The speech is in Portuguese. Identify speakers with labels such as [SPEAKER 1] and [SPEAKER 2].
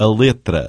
[SPEAKER 1] a letra